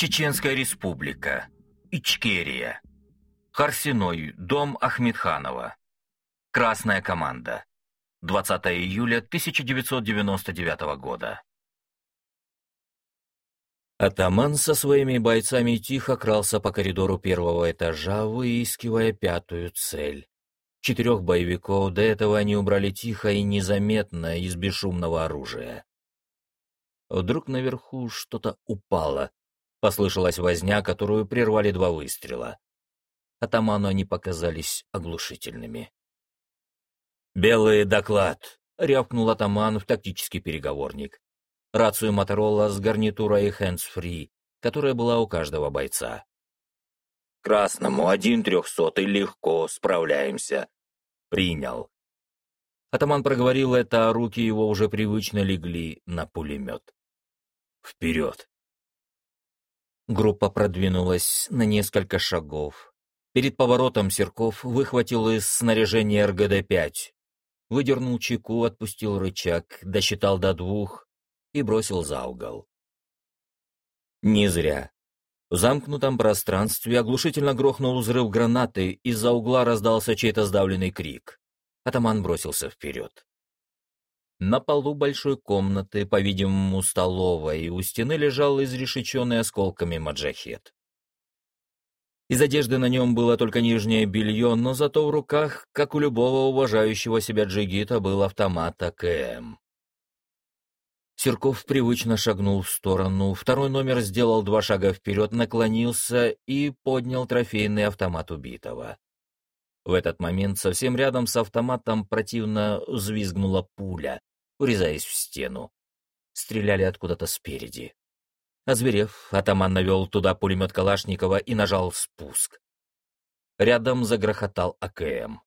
Чеченская республика. Ичкерия. Харсиной, дом Ахмедханова. Красная команда. 20 июля 1999 года. Атаман со своими бойцами тихо крался по коридору первого этажа, выискивая пятую цель. Четырех боевиков до этого они убрали тихо и незаметно из бесшумного оружия. Вдруг наверху что-то упало. Послышалась возня, которую прервали два выстрела. Атаману они показались оглушительными. «Белый доклад!» — рявкнул атаман в тактический переговорник. Рацию Моторола с гарнитурой hands-free, которая была у каждого бойца. «Красному один трехсотый легко, справляемся». «Принял». Атаман проговорил это, а руки его уже привычно легли на пулемет. «Вперед!» Группа продвинулась на несколько шагов. Перед поворотом Серков выхватил из снаряжения РГД-5. Выдернул чеку, отпустил рычаг, досчитал до двух и бросил за угол. Не зря. В замкнутом пространстве оглушительно грохнул взрыв гранаты, из-за угла раздался чей-то сдавленный крик. Атаман бросился вперед. На полу большой комнаты, по-видимому, столовой, у стены лежал изрешеченный осколками маджахет. Из одежды на нем было только нижнее белье, но зато в руках, как у любого уважающего себя джигита, был автомат АКМ. Серков привычно шагнул в сторону, второй номер сделал два шага вперед, наклонился и поднял трофейный автомат убитого. В этот момент совсем рядом с автоматом противно взвизгнула пуля, урезаясь в стену. Стреляли откуда-то спереди. Озверев, атаман навел туда пулемет Калашникова и нажал спуск. Рядом загрохотал АКМ.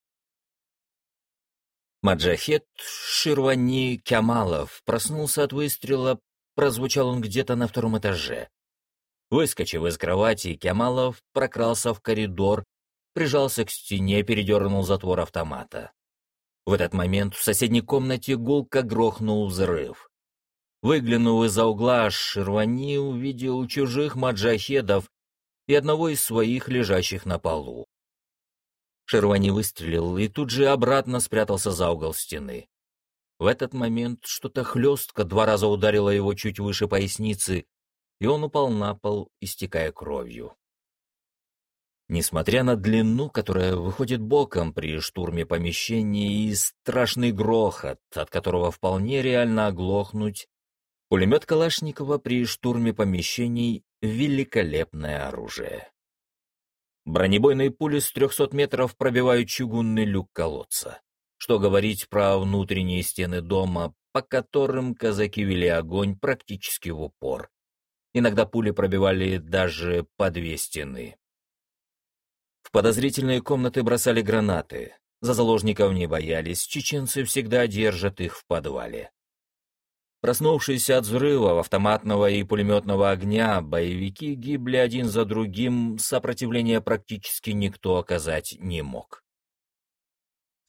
Маджахет Ширвани Кямалов проснулся от выстрела, прозвучал он где-то на втором этаже. Выскочив из кровати, Кямалов прокрался в коридор, прижался к стене, передернул затвор автомата. В этот момент в соседней комнате гулко грохнул взрыв. Выглянув из-за угла, Ширвани увидел чужих маджахедов и одного из своих, лежащих на полу. Ширвани выстрелил и тут же обратно спрятался за угол стены. В этот момент что-то хлестко два раза ударило его чуть выше поясницы, и он упал на пол, истекая кровью. Несмотря на длину, которая выходит боком при штурме помещений, и страшный грохот, от которого вполне реально оглохнуть, пулемет Калашникова при штурме помещений — великолепное оружие. Бронебойные пули с 300 метров пробивают чугунный люк колодца. Что говорить про внутренние стены дома, по которым казаки вели огонь практически в упор. Иногда пули пробивали даже по две стены. В подозрительные комнаты бросали гранаты. За заложников не боялись, чеченцы всегда держат их в подвале. Проснувшись от взрыва автоматного и пулеметного огня, боевики гибли один за другим, сопротивления практически никто оказать не мог.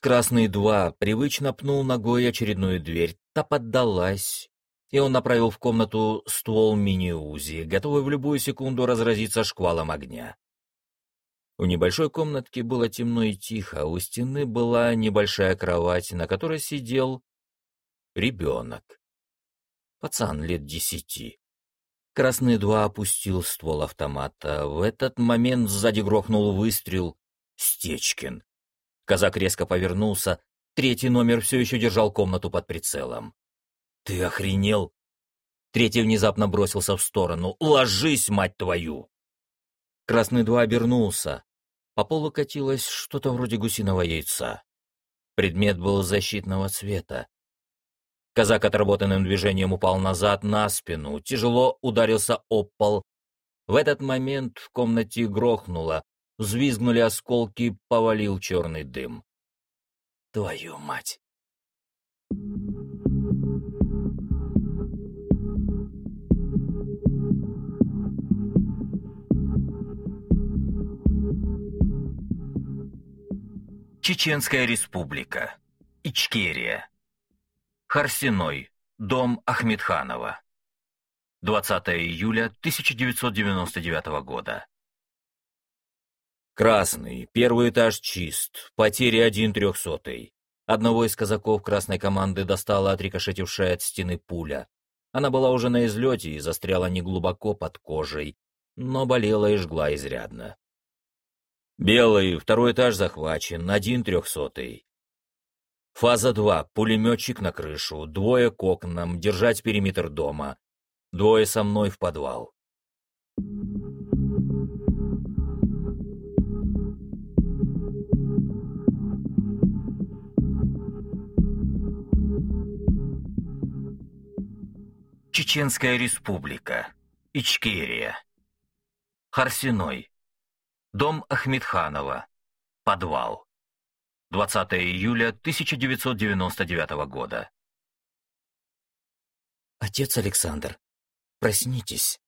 Красный-2 привычно пнул ногой очередную дверь, та поддалась, и он направил в комнату ствол мини-узи, готовый в любую секунду разразиться шквалом огня. В небольшой комнатке было темно и тихо, у стены была небольшая кровать, на которой сидел ребенок. Пацан лет десяти. Красный два опустил ствол автомата. В этот момент сзади грохнул выстрел. Стечкин. Казак резко повернулся. Третий номер все еще держал комнату под прицелом. «Ты охренел?» Третий внезапно бросился в сторону. «Ложись, мать твою!» Красный два обернулся. По полу катилось что-то вроде гусиного яйца. Предмет был защитного цвета. Казак отработанным движением упал назад на спину, тяжело ударился об пол. В этот момент в комнате грохнуло, взвизгнули осколки, повалил черный дым. «Твою мать!» Чеченская республика. Ичкерия. Харсиной. Дом Ахмедханова. 20 июля 1999 года. Красный, первый этаж чист, потери один трехсотый. Одного из казаков красной команды достала отрикошетившая от стены пуля. Она была уже на излете и застряла неглубоко под кожей, но болела и жгла изрядно. Белый, второй этаж захвачен, один трехсотый. Фаза 2. Пулеметчик на крышу, двое к окнам, держать периметр дома. Двое со мной в подвал. Чеченская республика. Ичкерия. Харсиной. Дом Ахмедханова. Подвал. 20 июля 1999 года. «Отец Александр, проснитесь».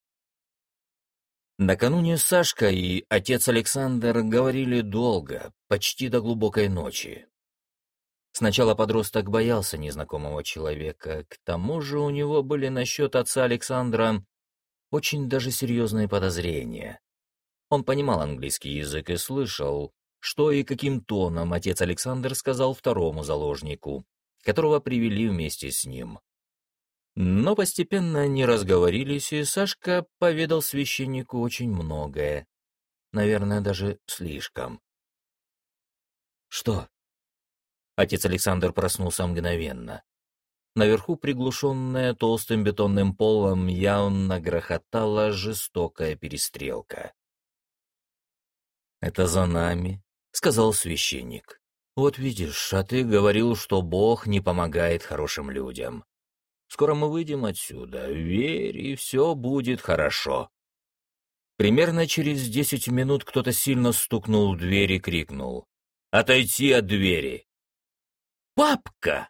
Накануне Сашка и отец Александр говорили долго, почти до глубокой ночи. Сначала подросток боялся незнакомого человека, к тому же у него были насчет отца Александра очень даже серьезные подозрения. Он понимал английский язык и слышал, что и каким тоном отец Александр сказал второму заложнику, которого привели вместе с ним. Но постепенно они разговорились, и Сашка поведал священнику очень многое. Наверное, даже слишком. «Что?» Отец Александр проснулся мгновенно. Наверху, приглушенная толстым бетонным полом, явно грохотала жестокая перестрелка. «Это за нами», — сказал священник. «Вот видишь, а ты говорил, что Бог не помогает хорошим людям. Скоро мы выйдем отсюда, верь, и все будет хорошо». Примерно через десять минут кто-то сильно стукнул в дверь и крикнул. «Отойти от двери!» «Папка!»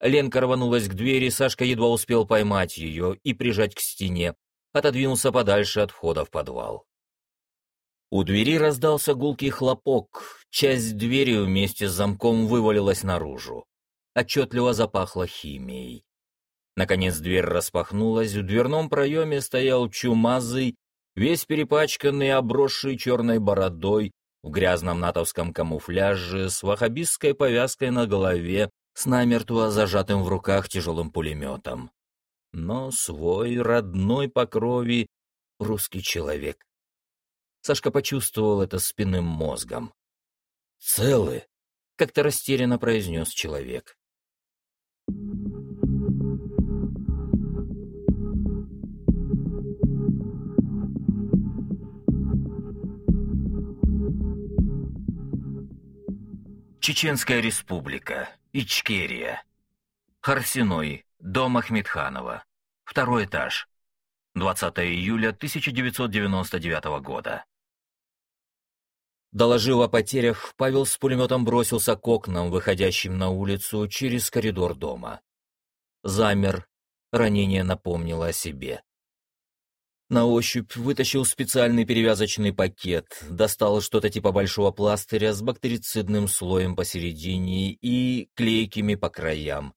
Ленка рванулась к двери, Сашка едва успел поймать ее и прижать к стене, отодвинулся подальше от входа в подвал. У двери раздался гулкий хлопок, часть двери вместе с замком вывалилась наружу. Отчетливо запахло химией. Наконец дверь распахнулась, в дверном проеме стоял чумазый, весь перепачканный, обросший черной бородой, в грязном натовском камуфляже, с вахабистской повязкой на голове, с намертво зажатым в руках тяжелым пулеметом. Но свой, родной по крови, русский человек. Сашка почувствовал это спинным мозгом. «Целы?» — как-то растерянно произнес человек. Чеченская республика, Ичкерия. Харсиной, дом Ахмедханова. Второй этаж. 20 июля 1999 года. Доложив о потерях, Павел с пулеметом бросился к окнам, выходящим на улицу через коридор дома. Замер, ранение напомнило о себе. На ощупь вытащил специальный перевязочный пакет, достал что-то типа большого пластыря с бактерицидным слоем посередине и клейкими по краям.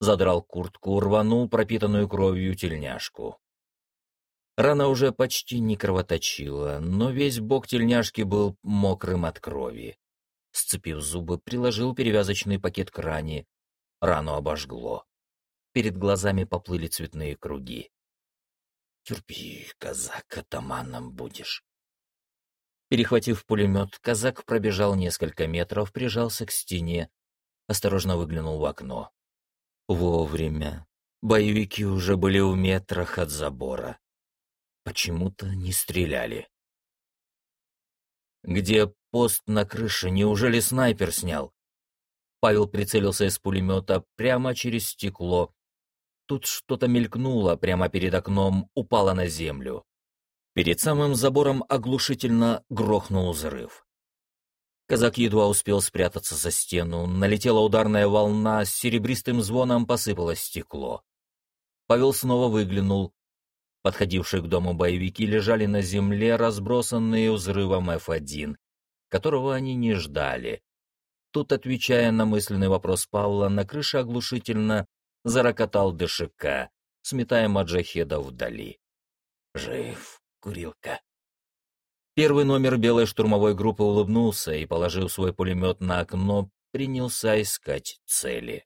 Задрал куртку, рванул пропитанную кровью тельняшку. Рана уже почти не кровоточила, но весь бок тельняшки был мокрым от крови. Сцепив зубы, приложил перевязочный пакет к ране. Рану обожгло. Перед глазами поплыли цветные круги. «Терпи, казак, атаманом будешь». Перехватив пулемет, казак пробежал несколько метров, прижался к стене, осторожно выглянул в окно. Вовремя. Боевики уже были в метрах от забора. Почему-то не стреляли. «Где пост на крыше? Неужели снайпер снял?» Павел прицелился из пулемета прямо через стекло. Тут что-то мелькнуло прямо перед окном, упало на землю. Перед самым забором оглушительно грохнул взрыв. Казак едва успел спрятаться за стену, налетела ударная волна, с серебристым звоном посыпалось стекло. Павел снова выглянул, Подходившие к дому боевики лежали на земле, разбросанные взрывом F1, которого они не ждали. Тут, отвечая на мысленный вопрос Павла, на крыше оглушительно зарокотал ДШК, сметая маджахеда вдали. «Жив, курилка!» Первый номер белой штурмовой группы улыбнулся и, положив свой пулемет на окно, принялся искать цели.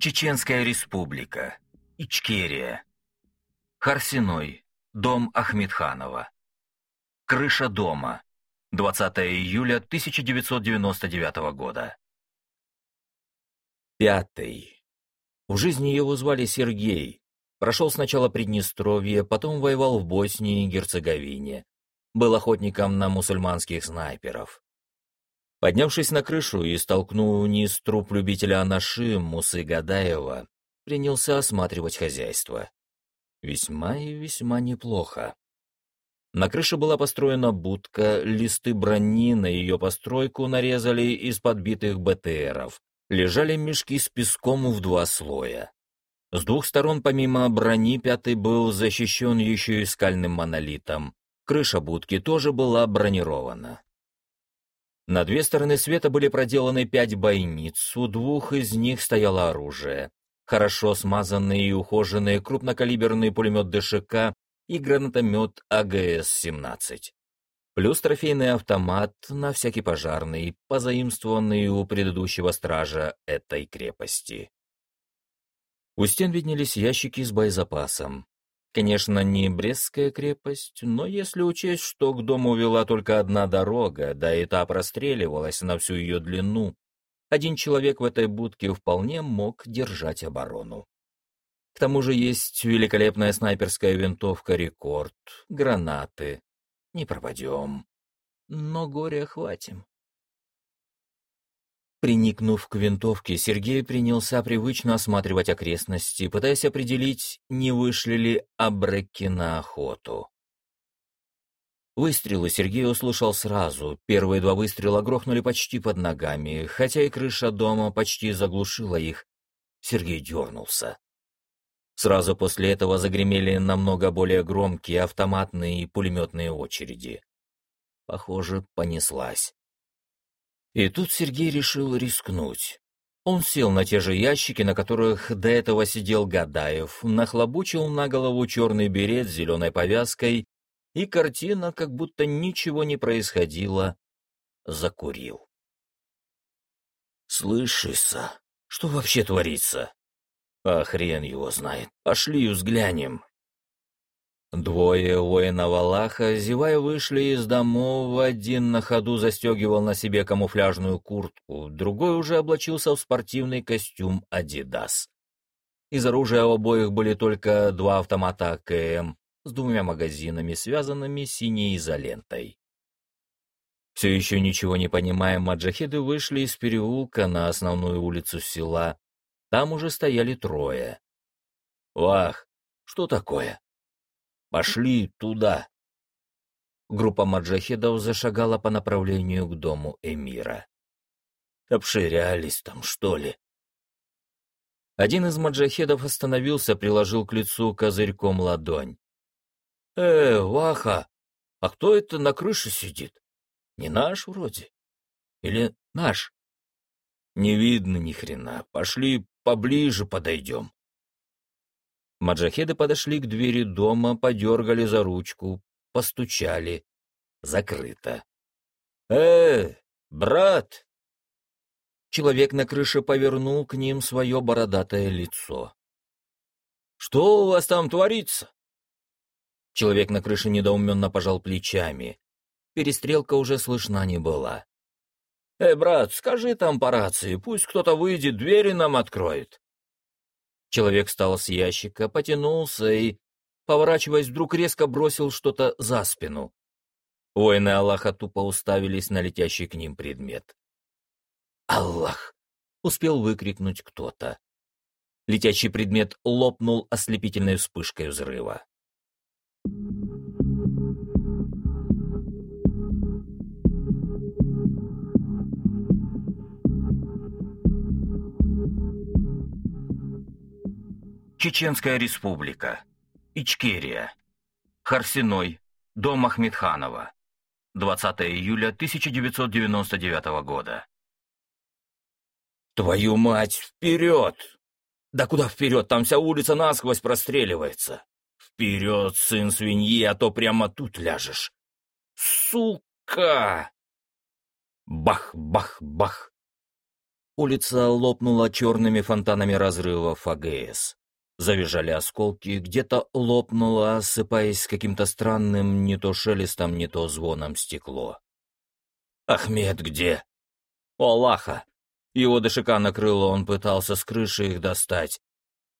Чеченская республика. Ичкерия. Харсиной. Дом Ахмедханова. Крыша дома. 20 июля 1999 года. Пятый. В жизни его звали Сергей. Прошел сначала Приднестровье, потом воевал в Боснии и Герцеговине. Был охотником на мусульманских снайперов. Поднявшись на крышу и столкнув вниз труп любителя анаши Мусы Гадаева, принялся осматривать хозяйство. Весьма и весьма неплохо. На крыше была построена будка, листы брони на ее постройку нарезали из подбитых БТРов. Лежали мешки с песком в два слоя. С двух сторон помимо брони пятый был защищен еще и скальным монолитом. Крыша будки тоже была бронирована. На две стороны света были проделаны пять бойниц, у двух из них стояло оружие. Хорошо смазанный и ухоженный крупнокалиберный пулемет ДШК и гранатомет АГС-17. Плюс трофейный автомат на всякий пожарный, позаимствованный у предыдущего стража этой крепости. У стен виднелись ящики с боезапасом. Конечно, не Брестская крепость, но если учесть, что к дому вела только одна дорога, да и та простреливалась на всю ее длину, один человек в этой будке вполне мог держать оборону. К тому же есть великолепная снайперская винтовка «Рекорд», гранаты. Не пропадем. Но горя хватим. Приникнув к винтовке, Сергей принялся привычно осматривать окрестности, пытаясь определить, не вышли ли абреки на охоту. Выстрелы Сергей услышал сразу. Первые два выстрела грохнули почти под ногами, хотя и крыша дома почти заглушила их. Сергей дернулся. Сразу после этого загремели намного более громкие автоматные и пулеметные очереди. Похоже, понеслась. И тут Сергей решил рискнуть. Он сел на те же ящики, на которых до этого сидел Гадаев, нахлобучил на голову черный берет с зеленой повязкой, и картина, как будто ничего не происходило, закурил. «Слышишься, что вообще творится?» «А хрен его знает. Пошли взглянем». Двое воинов Аллаха, зевая, вышли из домов, один на ходу застегивал на себе камуфляжную куртку, другой уже облачился в спортивный костюм «Адидас». Из оружия у обоих были только два автомата АКМ с двумя магазинами, связанными синей изолентой. Все еще ничего не понимая, маджахеды вышли из переулка на основную улицу села. Там уже стояли трое. «Вах, что такое?» Пошли туда!» Группа маджахедов зашагала по направлению к дому эмира. «Обширялись там, что ли?» Один из маджахедов остановился, приложил к лицу козырьком ладонь. «Э, Ваха, а кто это на крыше сидит? Не наш вроде? Или наш?» «Не видно ни хрена. Пошли поближе подойдем». Маджахеды подошли к двери дома, подергали за ручку, постучали. Закрыто. «Э, брат!» Человек на крыше повернул к ним свое бородатое лицо. «Что у вас там творится?» Человек на крыше недоуменно пожал плечами. Перестрелка уже слышна не была. «Эй, брат, скажи там по рации, пусть кто-то выйдет, двери нам откроет». Человек встал с ящика, потянулся и, поворачиваясь, вдруг резко бросил что-то за спину. Воины Аллаха тупо уставились на летящий к ним предмет. «Аллах!» — успел выкрикнуть кто-то. Летящий предмет лопнул ослепительной вспышкой взрыва. Чеченская республика. Ичкерия. Харсиной. Дом Ахмедханова. 20 июля 1999 года. «Твою мать, вперед!» «Да куда вперед? Там вся улица насквозь простреливается!» «Вперед, сын свиньи, а то прямо тут ляжешь!» «Сука!» Бах, бах, бах! Улица лопнула черными фонтанами разрывов АГС. Завизжали осколки, где-то лопнуло, осыпаясь каким-то странным не то шелестом, не то звоном стекло. «Ахмед где?» «У Аллаха!» Его дышика накрыло, он пытался с крыши их достать.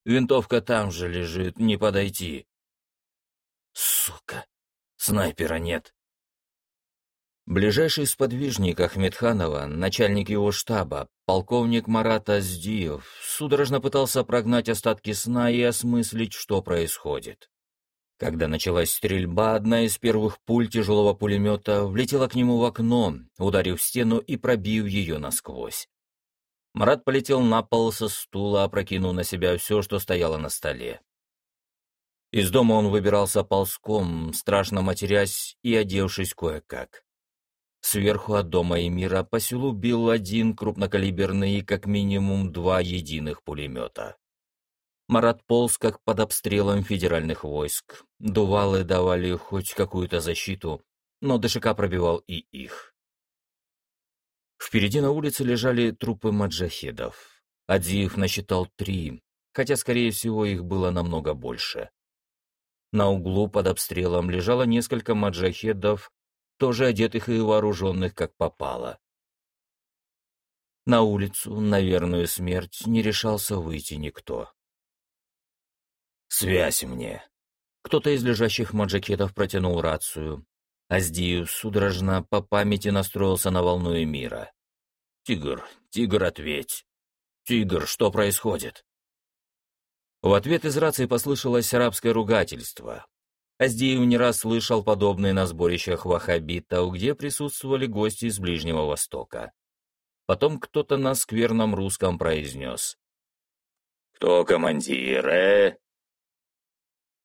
Винтовка там же лежит, не подойти. Сука, снайпера нет. Ближайший сподвижник Ахмедханова, начальник его штаба, полковник Марат Аздиев, судорожно пытался прогнать остатки сна и осмыслить, что происходит. Когда началась стрельба, одна из первых пуль тяжелого пулемета влетела к нему в окно, ударив стену и пробив ее насквозь. Марат полетел на пол со стула, опрокинув на себя все, что стояло на столе. Из дома он выбирался ползком, страшно матерясь и одевшись кое-как. Сверху от дома Эмира по селу бил один крупнокалиберный и как минимум два единых пулемета. Марат полз как под обстрелом федеральных войск. Дувалы давали хоть какую-то защиту, но ДШК пробивал и их. Впереди на улице лежали трупы маджахедов. Адзиев насчитал три, хотя, скорее всего, их было намного больше. На углу под обстрелом лежало несколько маджахедов, тоже одетых и вооруженных как попало. На улицу, на верную смерть, не решался выйти никто. «Связь мне!» Кто-то из лежащих маджакетов протянул рацию. Аздиев судорожно по памяти настроился на волну мира. «Тигр, тигр, ответь! Тигр, что происходит?» В ответ из рации послышалось арабское ругательство. Аздиев не раз слышал подобные на сборищах ваххабитов, где присутствовали гости из Ближнего Востока. Потом кто-то на скверном русском произнес. «Кто командир, э?»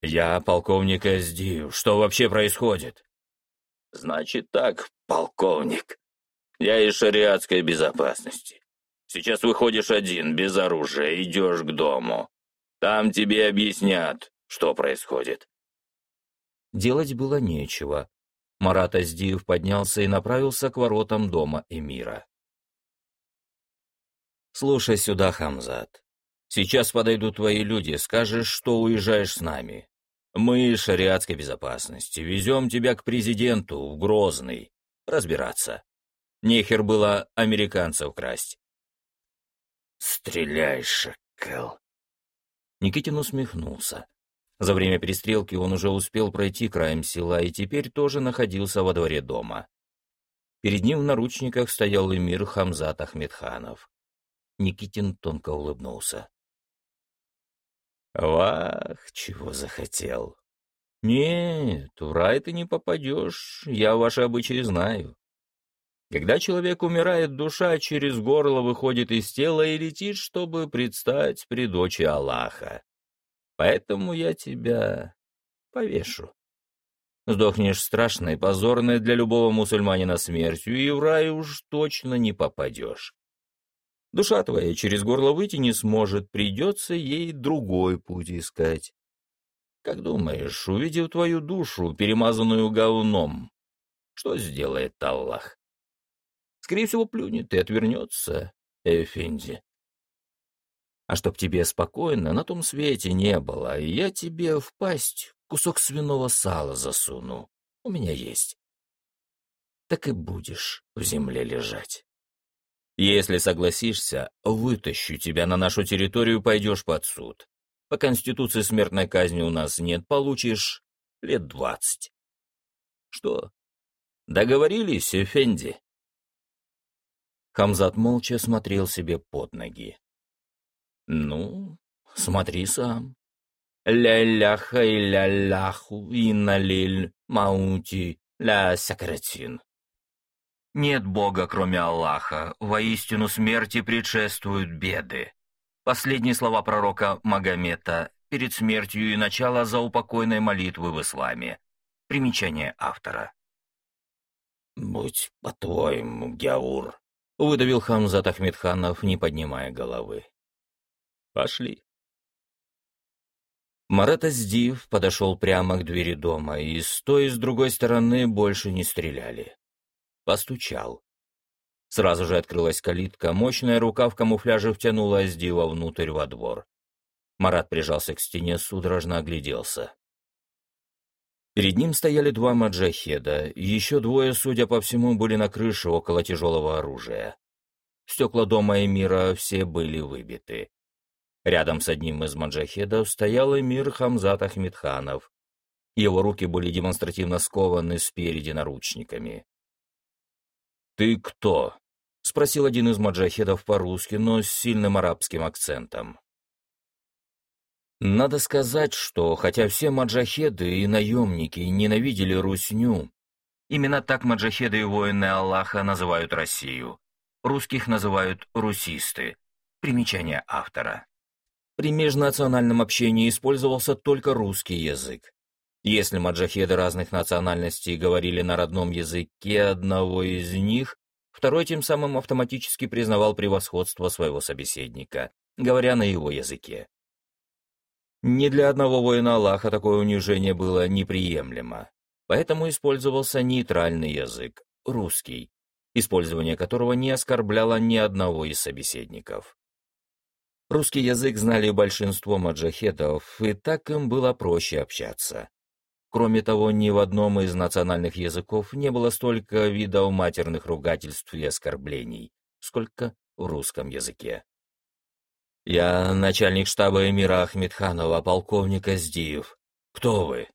«Я полковник Аздиев. Что вообще происходит?» «Значит так, полковник. Я из шариатской безопасности. Сейчас выходишь один, без оружия, идешь к дому. Там тебе объяснят, что происходит. Делать было нечего. Марат Аздиев поднялся и направился к воротам дома эмира. «Слушай сюда, Хамзат. Сейчас подойдут твои люди, скажешь, что уезжаешь с нами. Мы из шариатской безопасности везем тебя к президенту в Грозный. Разбираться. Нехер было американцев красть». «Стреляй, шакал!» Никитин усмехнулся. За время перестрелки он уже успел пройти краем села и теперь тоже находился во дворе дома. Перед ним в наручниках стоял эмир Хамзат Ахмедханов. Никитин тонко улыбнулся. «Вах, чего захотел!» «Нет, в рай ты не попадешь, я ваши обычаи знаю. Когда человек умирает, душа через горло выходит из тела и летит, чтобы предстать при дочи Аллаха. Поэтому я тебя повешу. Сдохнешь страшной, позорной для любого мусульманина смертью, и в рай уж точно не попадешь. Душа твоя через горло выйти не сможет, придется ей другой путь искать. Как думаешь, увидев твою душу, перемазанную говном, что сделает Аллах? Скорее всего, плюнет и отвернется, Эфенди а чтоб тебе спокойно на том свете не было, я тебе в пасть кусок свиного сала засуну. У меня есть. Так и будешь в земле лежать. Если согласишься, вытащу тебя на нашу территорию, пойдешь под суд. По Конституции смертной казни у нас нет, получишь лет двадцать. Что, договорились, Эфенди? Хамзат молча смотрел себе под ноги. Ну, смотри сам. Ля-ляха и ля-ляху и налиль маути ля сакратин. Нет Бога, кроме Аллаха, воистину смерти предшествуют беды. Последние слова пророка Магомета, перед смертью и начало заупокойной молитвы в исламе. Примечание автора. «Будь по-твоему, Гяур», — выдавил Хамзат Ахмедханов, не поднимая головы. «Пошли». Марат Аздиев подошел прямо к двери дома, и с той и с другой стороны больше не стреляли. Постучал. Сразу же открылась калитка, мощная рука в камуфляже втянула Аздиева внутрь во двор. Марат прижался к стене, судорожно огляделся. Перед ним стояли два маджахеда, еще двое, судя по всему, были на крыше около тяжелого оружия. Стекла дома Эмира все были выбиты. Рядом с одним из маджахедов стоял эмир Хамзат Ахмедханов. Его руки были демонстративно скованы спереди наручниками. «Ты кто?» — спросил один из маджахедов по-русски, но с сильным арабским акцентом. Надо сказать, что хотя все маджахеды и наемники ненавидели Русню, именно так маджахеды и воины Аллаха называют Россию. Русских называют русисты. Примечание автора. При межнациональном общении использовался только русский язык. Если маджахеды разных национальностей говорили на родном языке одного из них, второй тем самым автоматически признавал превосходство своего собеседника, говоря на его языке. Ни для одного воина Аллаха такое унижение было неприемлемо, поэтому использовался нейтральный язык, русский, использование которого не оскорбляло ни одного из собеседников. Русский язык знали большинство маджахедов, и так им было проще общаться. Кроме того, ни в одном из национальных языков не было столько видов матерных ругательств и оскорблений, сколько в русском языке. «Я начальник штаба эмира Ахмедханова, полковник Аздиев. Кто вы?»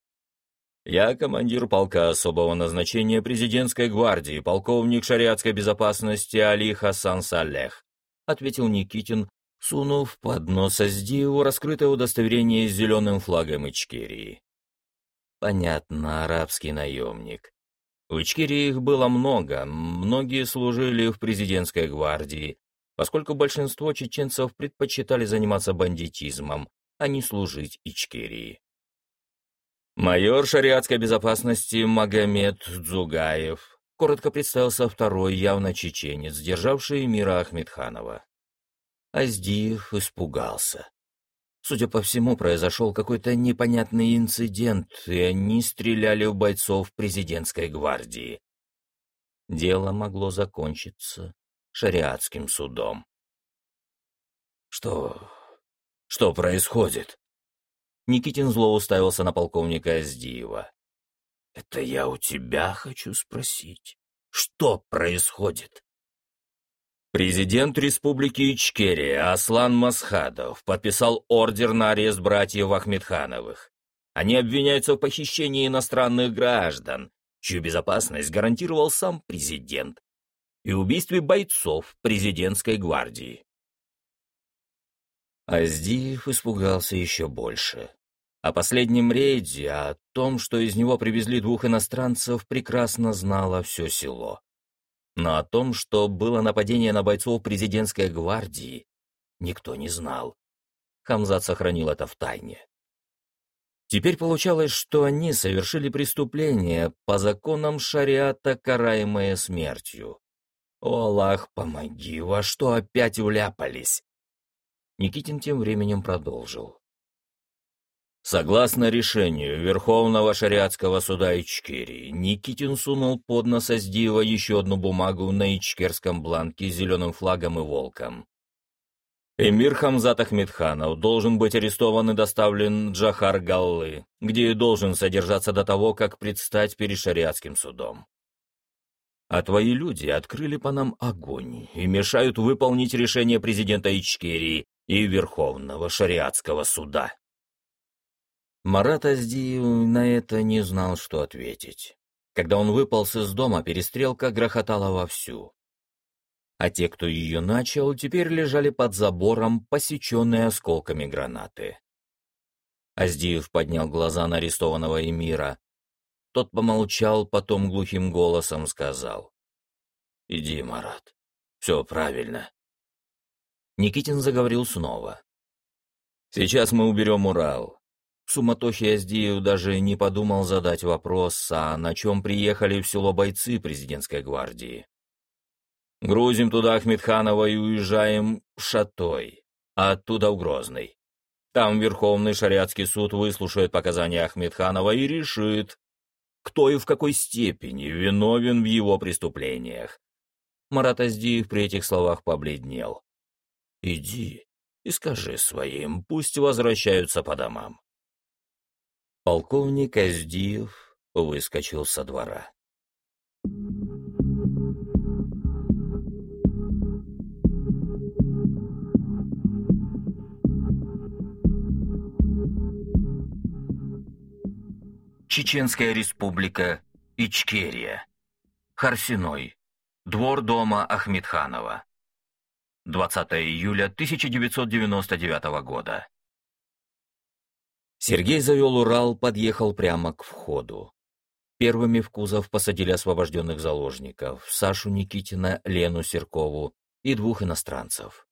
«Я командир полка особого назначения президентской гвардии, полковник шариатской безопасности Али Хасан Салех», — ответил Никитин, сунув под нос Аздиеву раскрытое удостоверение с зеленым флагом Ичкерии. Понятно, арабский наемник. В Ичкерии их было много, многие служили в президентской гвардии, поскольку большинство чеченцев предпочитали заниматься бандитизмом, а не служить Ичкерии. Майор шариатской безопасности Магомед Дзугаев коротко представился второй явно чеченец, державший мира Ахмедханова. Аздиев испугался. Судя по всему, произошел какой-то непонятный инцидент, и они стреляли в бойцов президентской гвардии. Дело могло закончиться шариатским судом. «Что... что происходит?» Никитин зло уставился на полковника Аздиева. «Это я у тебя хочу спросить. Что происходит?» Президент Республики Ичкерия Аслан Масхадов подписал ордер на арест братьев Ахмедхановых. Они обвиняются в похищении иностранных граждан, чью безопасность гарантировал сам президент, и убийстве бойцов президентской гвардии. Аздиев испугался еще больше. О последнем рейде, о том, что из него привезли двух иностранцев, прекрасно знало все село. Но о том, что было нападение на бойцов президентской гвардии, никто не знал. Хамзат сохранил это в тайне. Теперь получалось, что они совершили преступление по законам шариата, караемое смертью. «О, Аллах, помоги, во что опять вляпались?» Никитин тем временем продолжил. Согласно решению Верховного шариатского суда Ичкерии, Никитин сунул под нос Аздиева еще одну бумагу на ичкерском бланке с зеленым флагом и волком. Эмир Хамзат Ахмедханов должен быть арестован и доставлен Джахар Галлы, где и должен содержаться до того, как предстать перед шариатским судом. А твои люди открыли по нам огонь и мешают выполнить решение президента Ичкерии и Верховного шариатского суда. Марат Аздиев на это не знал, что ответить. Когда он выполз из дома, перестрелка грохотала вовсю. А те, кто ее начал, теперь лежали под забором, посеченные осколками гранаты. Аздиев поднял глаза на арестованного эмира. Тот помолчал, потом глухим голосом сказал. «Иди, Марат, все правильно». Никитин заговорил снова. Сейчас мы уберем Урал. Суматохе Аздиев даже не подумал задать вопрос, а на чем приехали в село бойцы президентской гвардии. Грузим туда Ахмедханова и уезжаем Шатой, а оттуда в Грозный. Там Верховный шариатский суд выслушает показания Ахмедханова и решит, кто и в какой степени виновен в его преступлениях. Марат Аздиев при этих словах побледнел. «Иди и скажи своим, пусть возвращаются по домам». Полковник Аздиев выскочил со двора. Чеченская республика, Ичкерия. Харсиной. Двор дома Ахмедханова. 20 июля 1999 года. Сергей завел Урал, подъехал прямо к входу. Первыми в кузов посадили освобожденных заложников — Сашу Никитина, Лену Серкову и двух иностранцев.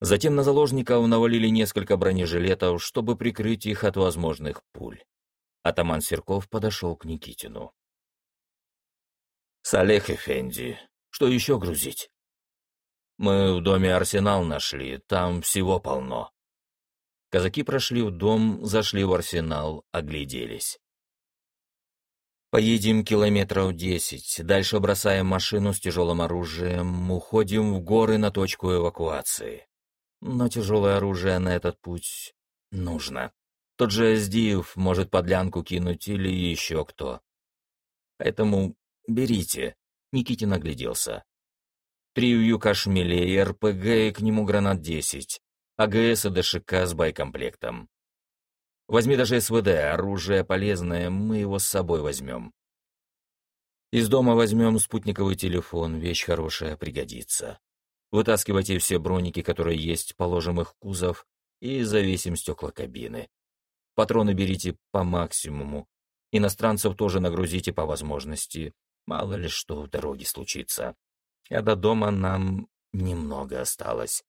Затем на заложников навалили несколько бронежилетов, чтобы прикрыть их от возможных пуль. Атаман Серков подошел к Никитину. «Салех Эфенди, что еще грузить?» «Мы в доме арсенал нашли, там всего полно». Казаки прошли в дом, зашли в арсенал, огляделись. «Поедем километров десять, дальше бросаем машину с тяжелым оружием, уходим в горы на точку эвакуации. Но тяжелое оружие на этот путь нужно». Тот же Эздиев может подлянку кинуть или еще кто. Поэтому берите. Никитин огляделся. Три вьюка шмелей, РПГ и к нему гранат 10. АГС и ДШК с байкомплектом. Возьми даже СВД, оружие полезное, мы его с собой возьмем. Из дома возьмем спутниковый телефон, вещь хорошая, пригодится. Вытаскивайте все броники, которые есть, положим их в кузов и завесим стекла кабины. Патроны берите по максимуму. Иностранцев тоже нагрузите по возможности. Мало ли что в дороге случится. А до дома нам немного осталось.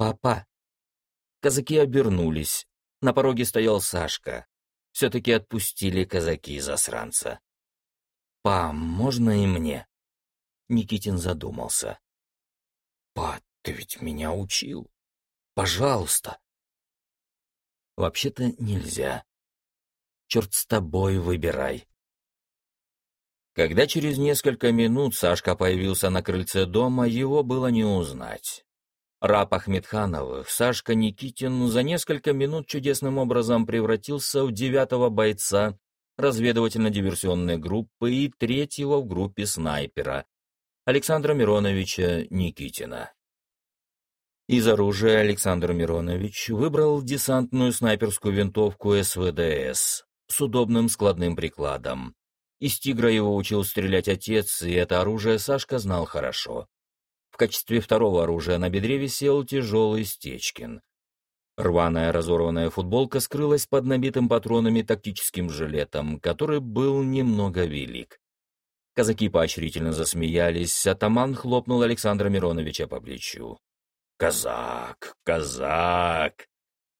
«Папа!» Казаки обернулись. На пороге стоял Сашка. Все-таки отпустили казаки-засранца. «Па, можно и мне?» Никитин задумался. «Па, ты ведь меня учил. Пожалуйста!» Вообще-то нельзя. Черт с тобой, выбирай. Когда через несколько минут Сашка появился на крыльце дома, его было не узнать. Раб Ахмедхановых, Сашка Никитин, за несколько минут чудесным образом превратился в девятого бойца разведывательно-диверсионной группы и третьего в группе снайпера Александра Мироновича Никитина. Из оружия Александр Миронович выбрал десантную снайперскую винтовку СВДС с удобным складным прикладом. Из «Тигра» его учил стрелять отец, и это оружие Сашка знал хорошо. Качестве второго оружия на бедре висел тяжелый Стечкин. Рваная разорванная футболка скрылась под набитым патронами тактическим жилетом, который был немного велик. Казаки поощрительно засмеялись, атаман хлопнул Александра Мироновича по плечу. Казак, казак.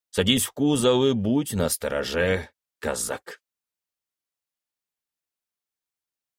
Садись в кузов и будь настороже, казак.